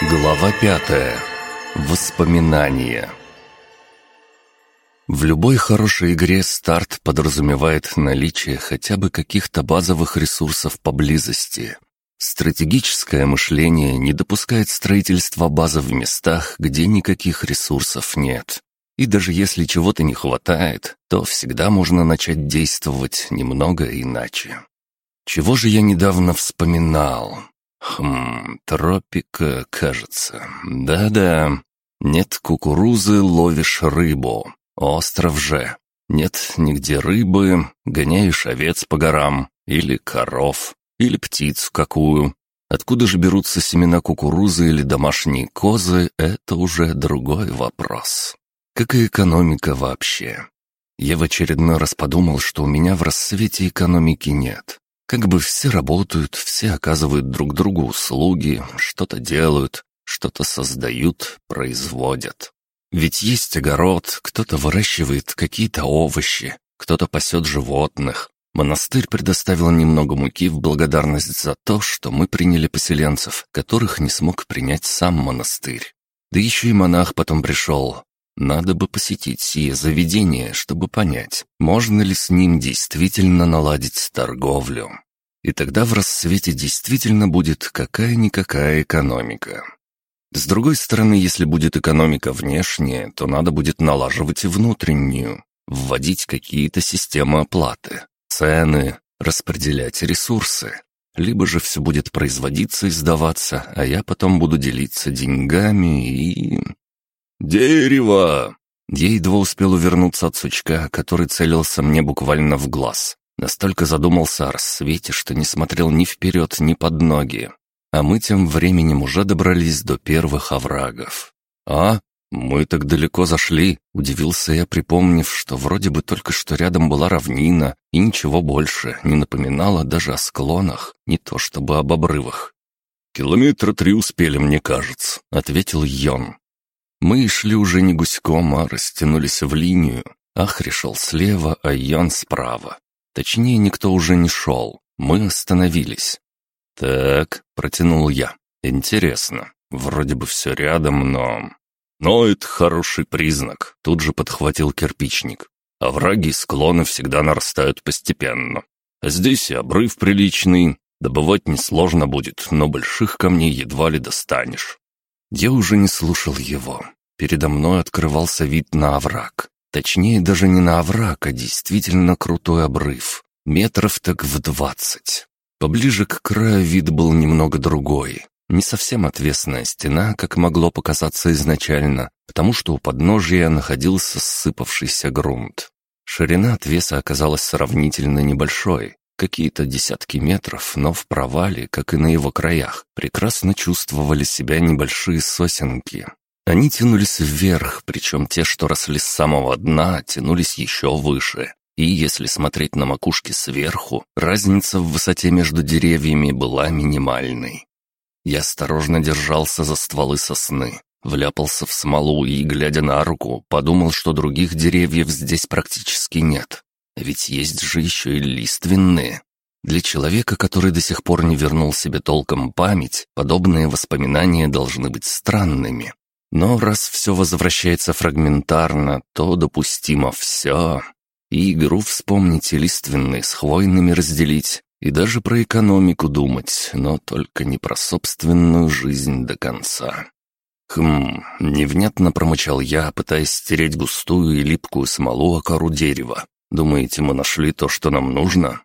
Глава пятая. Воспоминания. В любой хорошей игре старт подразумевает наличие хотя бы каких-то базовых ресурсов поблизости. Стратегическое мышление не допускает строительства базы в местах, где никаких ресурсов нет. И даже если чего-то не хватает, то всегда можно начать действовать немного иначе. Чего же я недавно вспоминал? Хм, тропика, кажется. Да-да. Нет кукурузы, ловишь рыбу. Остров же. Нет нигде рыбы, гоняешь овец по горам. Или коров. Или птицу какую. Откуда же берутся семена кукурузы или домашние козы, это уже другой вопрос. Как и экономика вообще. Я в очередной раз подумал, что у меня в рассвете экономики нет. Как бы все работают, все оказывают друг другу услуги, что-то делают, что-то создают, производят. Ведь есть огород, кто-то выращивает какие-то овощи, кто-то пасет животных. Монастырь предоставил немного муки в благодарность за то, что мы приняли поселенцев, которых не смог принять сам монастырь. Да еще и монах потом пришел. Надо бы посетить сие заведение, чтобы понять, можно ли с ним действительно наладить торговлю. И тогда в рассвете действительно будет какая-никакая экономика. С другой стороны, если будет экономика внешняя, то надо будет налаживать и внутреннюю, вводить какие-то системы оплаты, цены, распределять ресурсы. Либо же все будет производиться и сдаваться, а я потом буду делиться деньгами и... «Дерево!» Я едва успел увернуться от сучка, который целился мне буквально в глаз. Настолько задумался о рассвете, что не смотрел ни вперед, ни под ноги. А мы тем временем уже добрались до первых оврагов. «А? Мы так далеко зашли?» — удивился я, припомнив, что вроде бы только что рядом была равнина, и ничего больше не напоминало даже о склонах, не то чтобы об обрывах. «Километра три успели, мне кажется», — ответил Йон. Мы шли уже не гуськом, а растянулись в линию. Ахри шел слева, а Ян справа. Точнее, никто уже не шел. Мы остановились. «Так», — протянул я. «Интересно. Вроде бы все рядом, но...» «Но это хороший признак», — тут же подхватил кирпичник. «Овраги и склоны всегда нарастают постепенно. А здесь и обрыв приличный. Добывать несложно будет, но больших камней едва ли достанешь. Я уже не слушал его. Передо мной открывался вид на овраг. Точнее, даже не на овраг, а действительно крутой обрыв. Метров так в двадцать. Поближе к краю вид был немного другой. Не совсем отвесная стена, как могло показаться изначально, потому что у подножия находился ссыпавшийся грунт. Ширина отвеса оказалась сравнительно небольшой, какие-то десятки метров, но в провале, как и на его краях, прекрасно чувствовали себя небольшие сосенки. Они тянулись вверх, причем те, что росли с самого дна, тянулись еще выше. И если смотреть на макушки сверху, разница в высоте между деревьями была минимальной. Я осторожно держался за стволы сосны, вляпался в смолу и, глядя на руку, подумал, что других деревьев здесь практически нет. Ведь есть же еще и лиственные. Для человека, который до сих пор не вернул себе толком память, подобные воспоминания должны быть странными. Но раз все возвращается фрагментарно, то допустимо все. И игру вспомнить, и лиственные с хвойными разделить, и даже про экономику думать, но только не про собственную жизнь до конца. Хм, невнятно промычал я, пытаясь стереть густую и липкую смолу о кору дерева, Думаете, мы нашли то, что нам нужно?»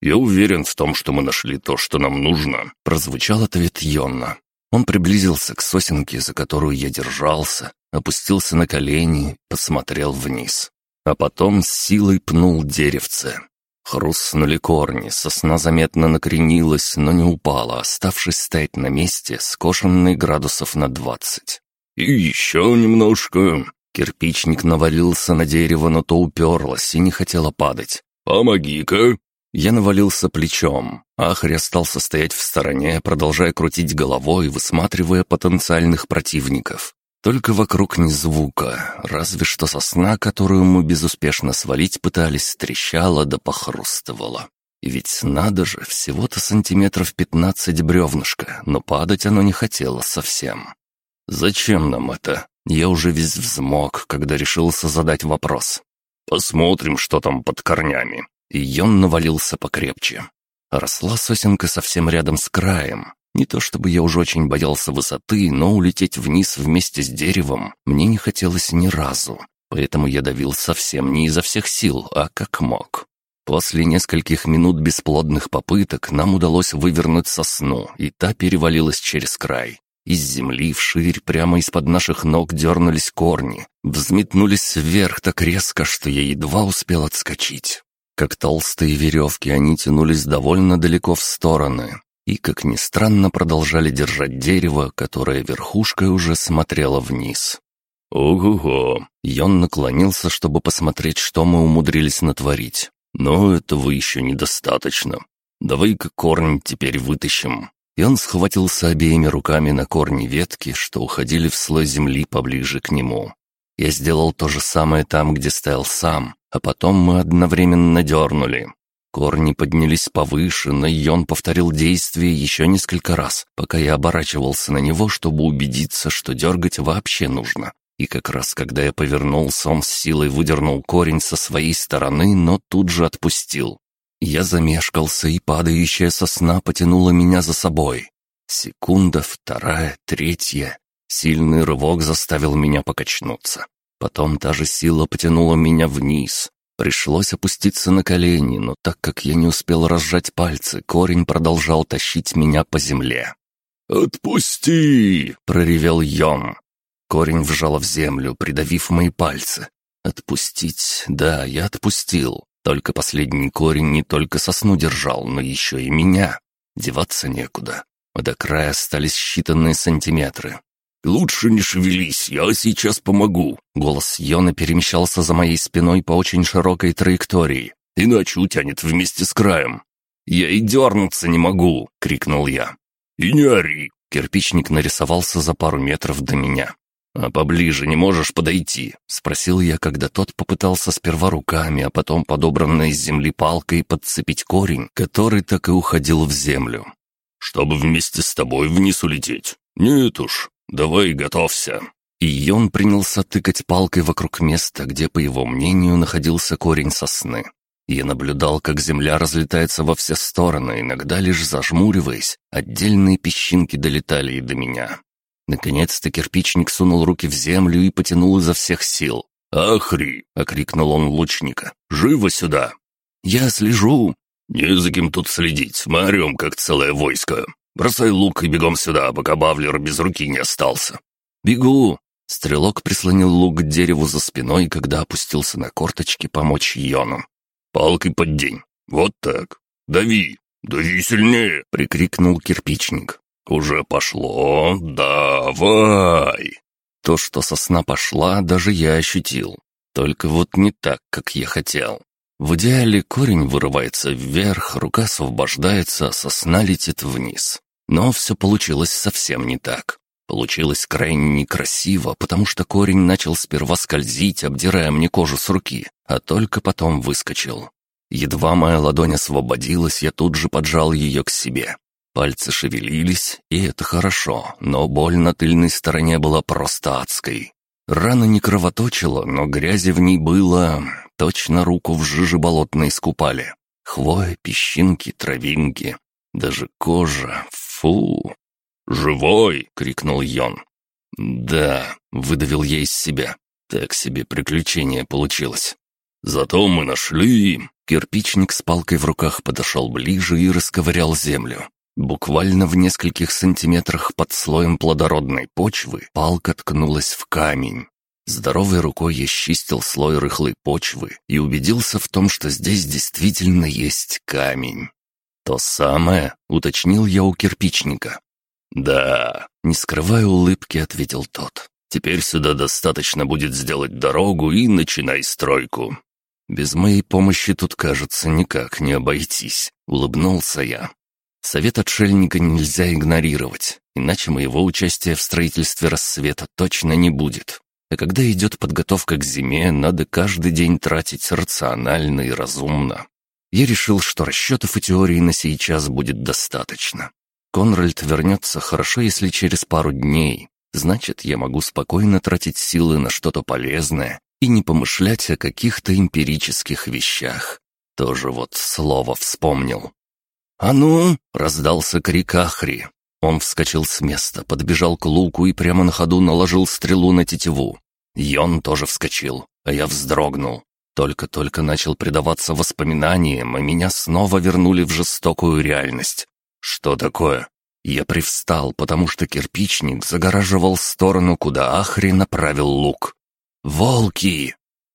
«Я уверен в том, что мы нашли то, что нам нужно», — прозвучал ответ Йонна. Он приблизился к сосенке, за которую я держался, опустился на колени, посмотрел вниз. А потом с силой пнул деревце. Хрустнули корни, сосна заметно накренилась, но не упала, оставшись стоять на месте, скошенной градусов на двадцать. «И еще немножко», Кирпичник навалился на дерево, но то уперлось и не хотело падать. «Помоги-ка!» Я навалился плечом. Ахарь остался стоять в стороне, продолжая крутить головой, высматривая потенциальных противников. Только вокруг ни звука, разве что сосна, которую мы безуспешно свалить пытались, трещала да похрустывала. И ведь надо же, всего-то сантиметров пятнадцать бревнышка, но падать оно не хотело совсем. «Зачем нам это?» Я уже весь взмок, когда решился задать вопрос. «Посмотрим, что там под корнями». И Йон навалился покрепче. Росла сосенка совсем рядом с краем. Не то чтобы я уже очень боялся высоты, но улететь вниз вместе с деревом мне не хотелось ни разу. Поэтому я давил совсем не изо всех сил, а как мог. После нескольких минут бесплодных попыток нам удалось вывернуть сосну, и та перевалилась через край. Из земли вширь прямо из-под наших ног дернулись корни, взметнулись вверх так резко, что я едва успел отскочить. Как толстые веревки они тянулись довольно далеко в стороны и, как ни странно, продолжали держать дерево, которое верхушкой уже смотрело вниз. «Ого-го!» Йон наклонился, чтобы посмотреть, что мы умудрились натворить. «Но этого еще недостаточно. Давай-ка корень теперь вытащим и он схватился обеими руками на корни ветки, что уходили в слой земли поближе к нему. Я сделал то же самое там, где стоял сам, а потом мы одновременно дернули. Корни поднялись повыше, но и он повторил действие еще несколько раз, пока я оборачивался на него, чтобы убедиться, что дергать вообще нужно. И как раз когда я повернулся, он с силой выдернул корень со своей стороны, но тут же отпустил. Я замешкался, и падающая сосна потянула меня за собой. Секунда, вторая, третья. Сильный рывок заставил меня покачнуться. Потом та же сила потянула меня вниз. Пришлось опуститься на колени, но так как я не успел разжать пальцы, корень продолжал тащить меня по земле. «Отпусти!» — проревел Йон. Корень вжало в землю, придавив мои пальцы. «Отпустить? Да, я отпустил. Только последний корень не только сосну держал, но еще и меня. Деваться некуда. До края остались считанные сантиметры. «Лучше не шевелись, я сейчас помогу!» Голос Йона перемещался за моей спиной по очень широкой траектории. «Иначе утянет вместе с краем!» «Я и дернуться не могу!» — крикнул я. «И не ори!» Кирпичник нарисовался за пару метров до меня. «А поближе не можешь подойти?» — спросил я, когда тот попытался сперва руками, а потом подобранной из земли палкой подцепить корень, который так и уходил в землю. «Чтобы вместе с тобой вниз улететь? Нет уж, давай готовься». И он принялся тыкать палкой вокруг места, где, по его мнению, находился корень сосны. Я наблюдал, как земля разлетается во все стороны, иногда лишь зажмуриваясь, отдельные песчинки долетали и до меня. Наконец-то кирпичник сунул руки в землю и потянул изо всех сил. «Ахри!» — окрикнул он лучника. «Живо сюда!» «Я слежу!» «Не за кем тут следить, мы орем, как целое войско. Бросай лук и бегом сюда, пока Бавлер без руки не остался». «Бегу!» Стрелок прислонил лук к дереву за спиной, когда опустился на корточки помочь Йону. «Палкой под день. Вот так. Дави! Дави сильнее!» — прикрикнул кирпичник. «Уже пошло? Давай!» То, что сосна пошла, даже я ощутил. Только вот не так, как я хотел. В идеале корень вырывается вверх, рука освобождается, а сосна летит вниз. Но все получилось совсем не так. Получилось крайне некрасиво, потому что корень начал сперва скользить, обдирая мне кожу с руки, а только потом выскочил. Едва моя ладонь освободилась, я тут же поджал ее к себе. Пальцы шевелились, и это хорошо, но боль на тыльной стороне была просто адской. Рана не кровоточила, но грязи в ней было... Точно руку в жиже болотной искупали. Хвоя, песчинки, травинки. Даже кожа. Фу. «Живой!» — крикнул Йон. «Да», — выдавил я из себя. Так себе приключение получилось. «Зато мы нашли...» Кирпичник с палкой в руках подошел ближе и расковырял землю. Буквально в нескольких сантиметрах под слоем плодородной почвы палка ткнулась в камень. Здоровой рукой я чистил слой рыхлой почвы и убедился в том, что здесь действительно есть камень. «То самое», — уточнил я у кирпичника. «Да», — не скрывая улыбки, ответил тот. «Теперь сюда достаточно будет сделать дорогу и начинай стройку». «Без моей помощи тут, кажется, никак не обойтись», — улыбнулся я. Совет отшельника нельзя игнорировать, иначе моего участия в строительстве рассвета точно не будет. А когда идет подготовка к зиме, надо каждый день тратить рационально и разумно. Я решил, что расчетов и теории на сейчас будет достаточно. Конральд вернется хорошо, если через пару дней. Значит, я могу спокойно тратить силы на что-то полезное и не помышлять о каких-то эмпирических вещах. Тоже вот слово вспомнил. «А ну!» — раздался крик Ахри. Он вскочил с места, подбежал к луку и прямо на ходу наложил стрелу на тетиву. Йон тоже вскочил, а я вздрогнул. Только-только начал предаваться воспоминаниям, и меня снова вернули в жестокую реальность. Что такое? Я привстал, потому что кирпичник загораживал сторону, куда Ахри направил лук. «Волки!»